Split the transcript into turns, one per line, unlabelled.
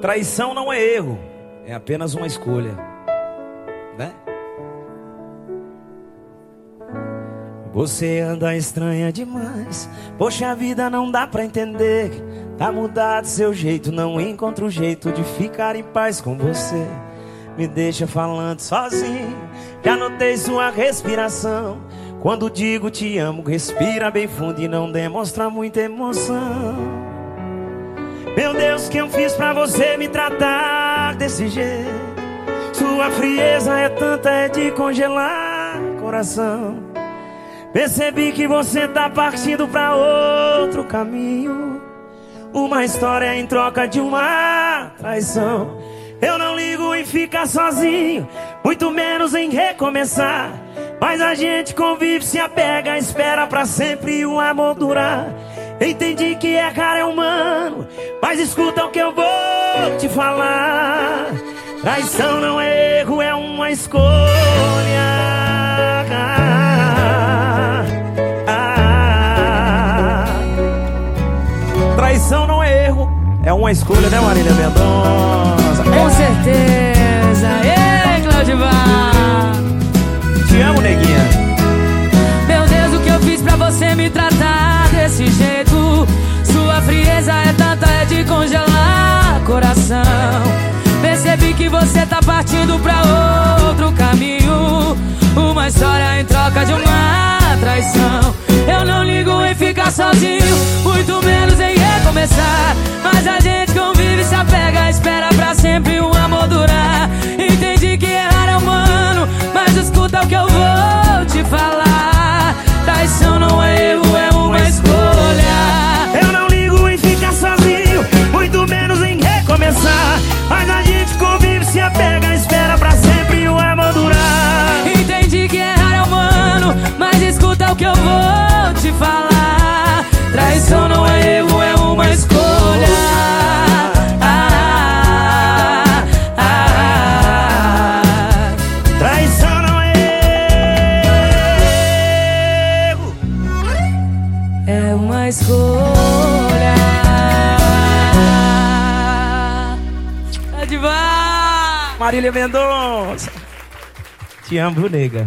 Traição não é erro, é apenas uma escolha, né? Você anda estranha demais. Poxa, a vida não dá pra entender. Tá mudado seu jeito, não encontro jeito de ficar em paz com você. Me deixa falando sozinho. Já notei sua respiração. Quando digo te amo, respira bem fundo e não demonstra muita emoção. Meu Deus, que eu fiz pra você me tratar desse jeito? Sua frieza é tanta, é de congelar coração. Percebi que você tá partindo pra outro caminho. Uma história em troca de uma traição. Eu não ligo em ficar sozinho, muito menos em recomeçar. Mas a gente convive, se apega, espera pra sempre o amor durar. Entendi que errar é humano, mas escuta o que eu vou te falar. Traição não é erro, é uma escolha. Ah, Traição não é erro, é uma escolha, né, Marília Mendonça?
Com certeza. Ei, Claudivar.
Te amo, neguinha.
Meu Deus, o que eu fiz pra você me tratar desse jeito? Você tá partindo pra outro caminho. Uma história em troca de uma traição. Se apega, espera pra sempre o
amor durar.
Entendi que errar é humano, mas escuta o que eu vou te falar. Traição não é erro, é uma escolha. Ah, ah, ah.
Traição não é erro.
É uma escolha.
Marília Mendonça. Te amo, nega.